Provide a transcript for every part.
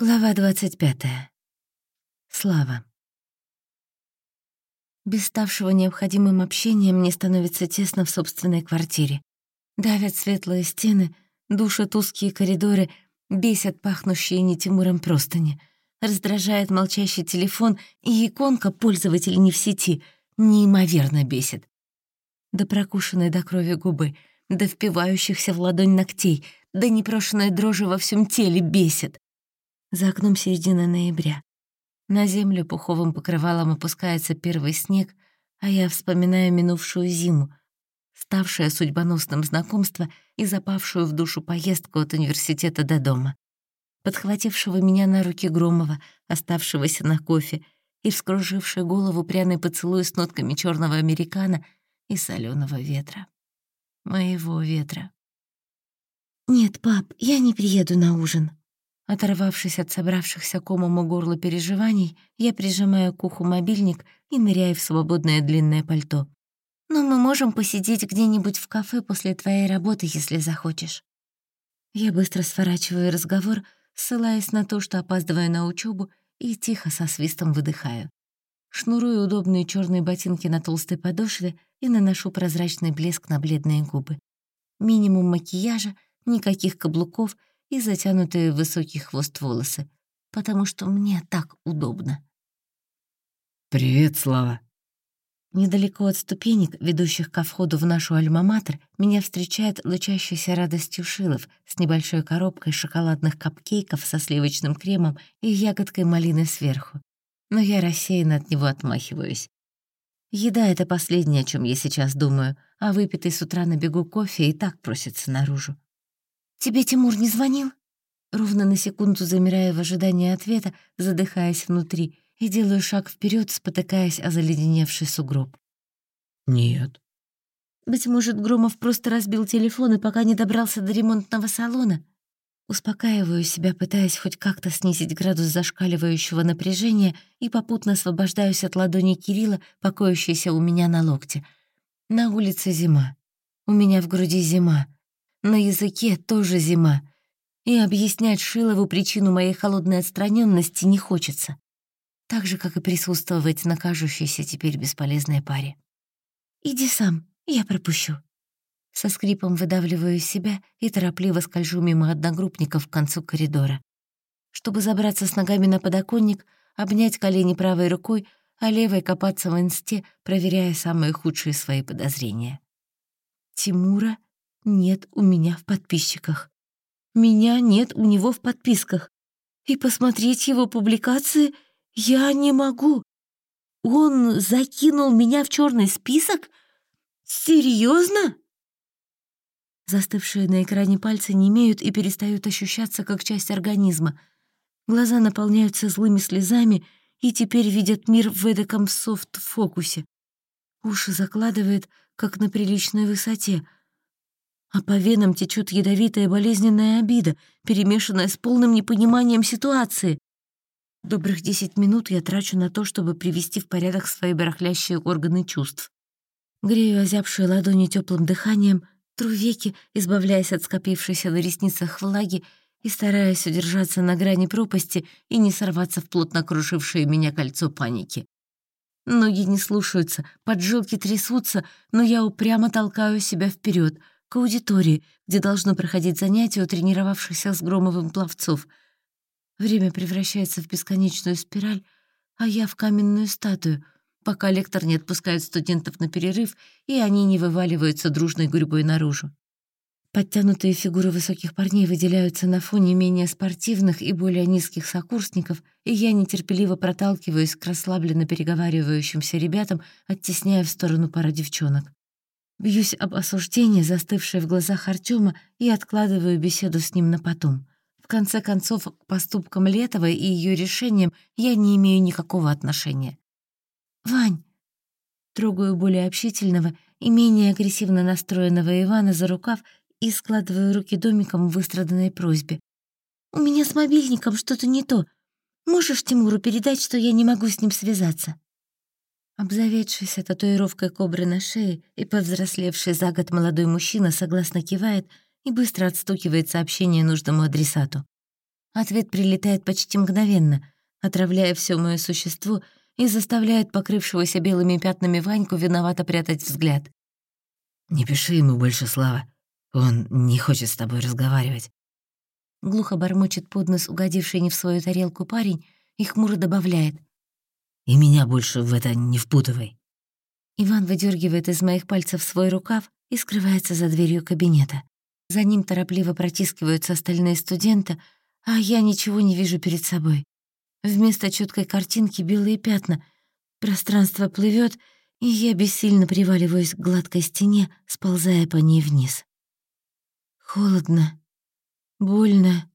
Глава 25. Слава. Без ставшего необходимым общения мне становится тесно в собственной квартире. Давят светлые стены, душат узкие коридоры, бесят пахнущие не Тимуром простыни. Раздражает молчащий телефон, и иконка «Пользователь не в сети» неимоверно бесит. До прокушенной до крови губы, до впивающихся в ладонь ногтей, до непрошенной дрожи во всем теле бесит. За окном середина ноября. На землю пуховым покрывалом опускается первый снег, а я вспоминаю минувшую зиму, ставшее судьбоносным знакомство и запавшую в душу поездку от университета до дома. Подхватившего меня на руки Громова, оставшегося на кофе, и вскруживший голову пряный поцелуй с нотками черного американо и соленого ветра. Моего ветра. «Нет, пап, я не приеду на ужин», Оторвавшись от собравшихся комом у горла переживаний, я прижимаю к уху мобильник и ныряю в свободное длинное пальто. «Но мы можем посидеть где-нибудь в кафе после твоей работы, если захочешь». Я быстро сворачиваю разговор, ссылаясь на то, что опаздываю на учебу, и тихо со свистом выдыхаю. Шнурую удобные черные ботинки на толстой подошве и наношу прозрачный блеск на бледные губы. Минимум макияжа, никаких каблуков — и затянутые в высокий хвост волосы, потому что мне так удобно. «Привет, Слава!» Недалеко от ступенек, ведущих ко входу в нашу альма-матер, меня встречает лучащийся радостью Шилов с небольшой коробкой шоколадных капкейков со сливочным кремом и ягодкой малины сверху. Но я рассеянно от него отмахиваюсь. Еда — это последнее, о чем я сейчас думаю, а выпитый с утра на бегу кофе и так просится наружу. «Тебе Тимур не звонил?» Ровно на секунду замирая в ожидании ответа, задыхаясь внутри, и делаю шаг вперед, спотыкаясь о заледеневший сугроб. «Нет». «Быть может, Громов просто разбил телефон и пока не добрался до ремонтного салона?» Успокаиваю себя, пытаясь хоть как-то снизить градус зашкаливающего напряжения и попутно освобождаюсь от ладони Кирилла, покоящейся у меня на локте. На улице зима. У меня в груди зима. На языке тоже зима. И объяснять Шилову причину моей холодной отстраненности не хочется. Так же, как и присутствовать на кажущейся теперь бесполезной паре. «Иди сам, я пропущу». Со скрипом выдавливаю себя и торопливо скольжу мимо одногруппников к концу коридора. Чтобы забраться с ногами на подоконник, обнять колени правой рукой, а левой копаться в инсте, проверяя самые худшие свои подозрения. Тимура нет у меня в подписчиках. Меня нет у него в подписках. И посмотреть его публикации я не могу. Он закинул меня в черный список? Серьезно? Застывшие на экране пальцы не имеют и перестают ощущаться как часть организма. Глаза наполняются злыми слезами и теперь видят мир в эдаком софт-фокусе. Уши закладывает, как на приличной высоте — а по венам течет ядовитая болезненная обида, перемешанная с полным непониманием ситуации. Добрых десять минут я трачу на то, чтобы привести в порядок свои барахлящие органы чувств. Грею озябшие ладони теплым дыханием, тру веки, избавляясь от скопившейся на ресницах влаги и стараясь удержаться на грани пропасти и не сорваться в плотно крушившее меня кольцо паники. Ноги не слушаются, поджилки трясутся, но я упрямо толкаю себя вперед — к аудитории, где должно проходить занятие у тренировавшихся с Громовым пловцов. Время превращается в бесконечную спираль, а я в каменную статую, пока лектор не отпускает студентов на перерыв, и они не вываливаются дружной гурьбой наружу. Подтянутые фигуры высоких парней выделяются на фоне менее спортивных и более низких сокурсников, и я нетерпеливо проталкиваюсь к расслабленно переговаривающимся ребятам, оттесняя в сторону пара девчонок. Бьюсь об осуждение, застывшее в глазах Артема, и откладываю беседу с ним на потом. В конце концов, к поступкам Летовой и ее решениям я не имею никакого отношения. «Вань!» Трогаю более общительного и менее агрессивно настроенного Ивана за рукав и складываю руки домиком в выстраданной просьбе. «У меня с мобильником что-то не то. Можешь Тимуру передать, что я не могу с ним связаться?» Обзаведшийся татуировкой кобры на шее и повзрослевший за год молодой мужчина согласно кивает и быстро отстукивает сообщение нужному адресату. Ответ прилетает почти мгновенно, отравляя все мое существо и заставляет покрывшегося белыми пятнами Ваньку виновато прятать взгляд. «Не пиши ему больше, Слава. Он не хочет с тобой разговаривать». Глухо бормочет под нос угодивший не в свою тарелку парень и хмуро добавляет. «И меня больше в это не впутывай». Иван выдергивает из моих пальцев свой рукав и скрывается за дверью кабинета. За ним торопливо протискиваются остальные студенты, а я ничего не вижу перед собой. Вместо четкой картинки белые пятна. Пространство плывет, и я бессильно приваливаюсь к гладкой стене, сползая по ней вниз. Холодно, больно,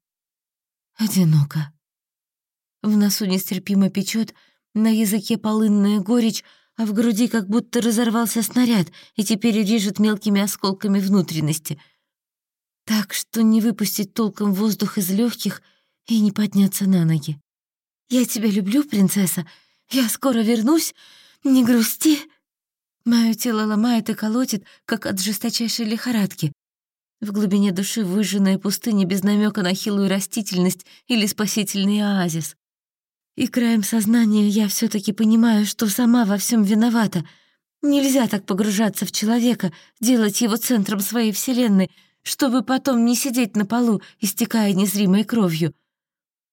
одиноко. В носу нестерпимо печет, на языке полынная горечь, а в груди как будто разорвался снаряд и теперь режет мелкими осколками внутренности — так что не выпустить толком воздух из легких и не подняться на ноги. «Я тебя люблю, принцесса. Я скоро вернусь. Не грусти». Мое тело ломает и колотит, как от жесточайшей лихорадки. В глубине души выжженная пустыня без намека на хилую растительность или спасительный оазис. И краем сознания я все таки понимаю, что сама во всем виновата. Нельзя так погружаться в человека, делать его центром своей вселенной — чтобы потом не сидеть на полу, истекая незримой кровью.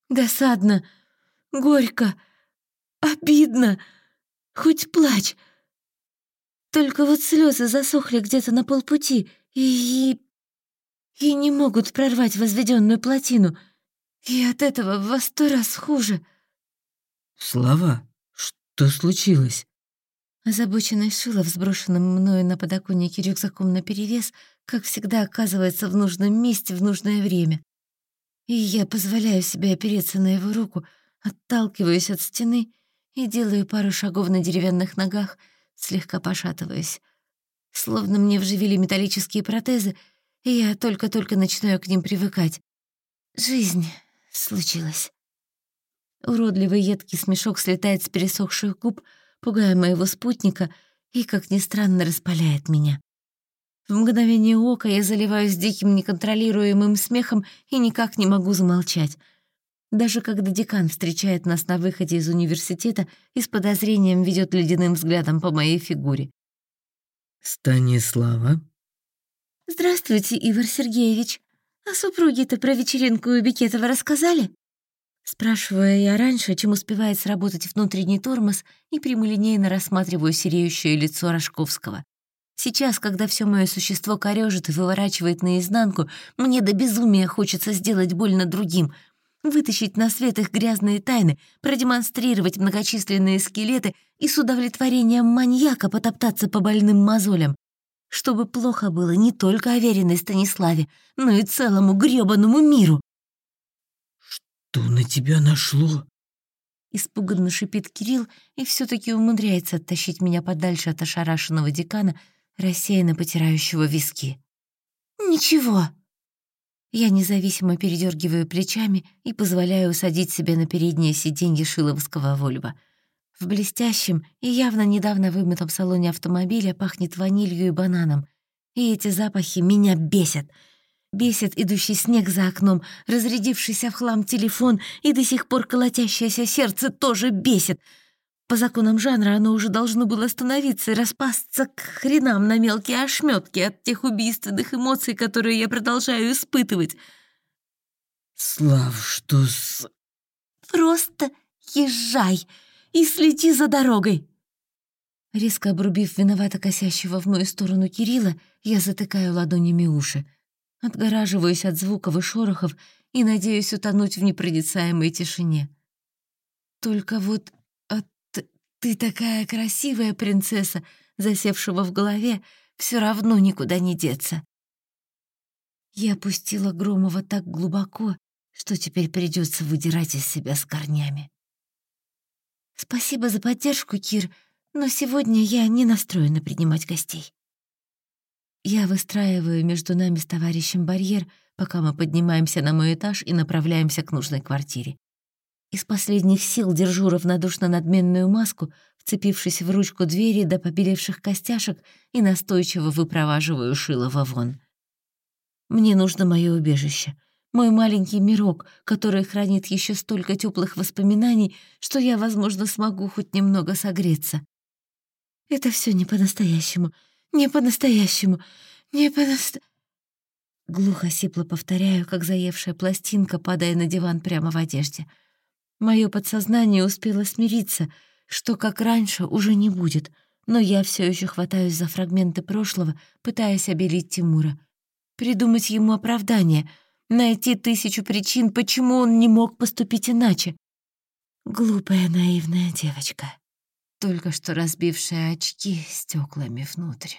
Досадно, горько, обидно, хоть плачь. Только вот слезы засохли где-то на полпути и... и не могут прорвать возведенную плотину. И от этого во сто раз хуже. «Слава, что случилось?» Озабоченный Шилов, сброшенным мною на подоконнике рюкзаком наперевес, как всегда оказывается в нужном месте в нужное время. И я позволяю себе опереться на его руку, отталкиваюсь от стены и делаю пару шагов на деревянных ногах, слегка пошатываясь. Словно мне вживили металлические протезы, и я только-только начинаю к ним привыкать. Жизнь случилась. Уродливый едкий смешок слетает с пересохших губ, пугая моего спутника и, как ни странно, распаляет меня. В мгновение ока я заливаюсь диким неконтролируемым смехом и никак не могу замолчать. Даже когда декан встречает нас на выходе из университета и с подозрением ведет ледяным взглядом по моей фигуре. «Станислава?» «Здравствуйте, Ивар Сергеевич. А супруги-то про вечеринку у Бекетова рассказали?» Спрашиваю я раньше, чем успевает сработать внутренний тормоз, и прямолинейно рассматриваю сереющее лицо Рожковского. Сейчас, когда все мое существо корежит и выворачивает наизнанку, мне до безумия хочется сделать больно другим, вытащить на свет их грязные тайны, продемонстрировать многочисленные скелеты и с удовлетворением маньяка потоптаться по больным мозолям. Чтобы плохо было не только Авериной Станиславе, но и целому грёбаному миру. «Что на тебя нашло?» Испуганно шипит Кирилл и все таки умудряется оттащить меня подальше от ошарашенного декана, рассеянно потирающего виски. «Ничего». Я независимо передергиваю плечами и позволяю усадить себя на переднее сиденье шиловского Вольва. В блестящем и явно недавно вымытом салоне автомобиля пахнет ванилью и бананом. И эти запахи меня бесят — Бесит идущий снег за окном, разрядившийся в хлам телефон и до сих пор колотящееся сердце тоже бесит. По законам жанра оно уже должно было остановиться и распасться к хренам на мелкие ошметки от тех убийственных эмоций, которые я продолжаю испытывать. «Слав, что с...» «Просто езжай и следи за дорогой!» Резко обрубив виновато косящего в мою сторону Кирилла, я затыкаю ладонями уши. Отгораживаюсь от звуков и шорохов и надеюсь утонуть в непроницаемой тишине. Только вот от «ты такая красивая принцесса», засевшего в голове, все равно никуда не деться. Я опустила Громова так глубоко, что теперь придется выдирать из себя с корнями. «Спасибо за поддержку, Кир, но сегодня я не настроена принимать гостей». Я выстраиваю между нами с товарищем барьер, пока мы поднимаемся на мой этаж и направляемся к нужной квартире. Из последних сил держу равнодушно надменную маску, вцепившись в ручку двери до побелевших костяшек и настойчиво выпроваживаю Шилова вон. Мне нужно мое убежище. Мой маленький мирок, который хранит еще столько теплых воспоминаний, что я, возможно, смогу хоть немного согреться. Это все не по-настоящему, не по-настоящему, не по-наст... Глухо сипло повторяю, как заевшая пластинка, падая на диван прямо в одежде. Мое подсознание успело смириться, что, как раньше, уже не будет, но я все еще хватаюсь за фрагменты прошлого, пытаясь обелить Тимура. Придумать ему оправдание — найти тысячу причин, почему он не мог поступить иначе. Глупая наивная девочка, только что разбившая очки стеклами внутрь.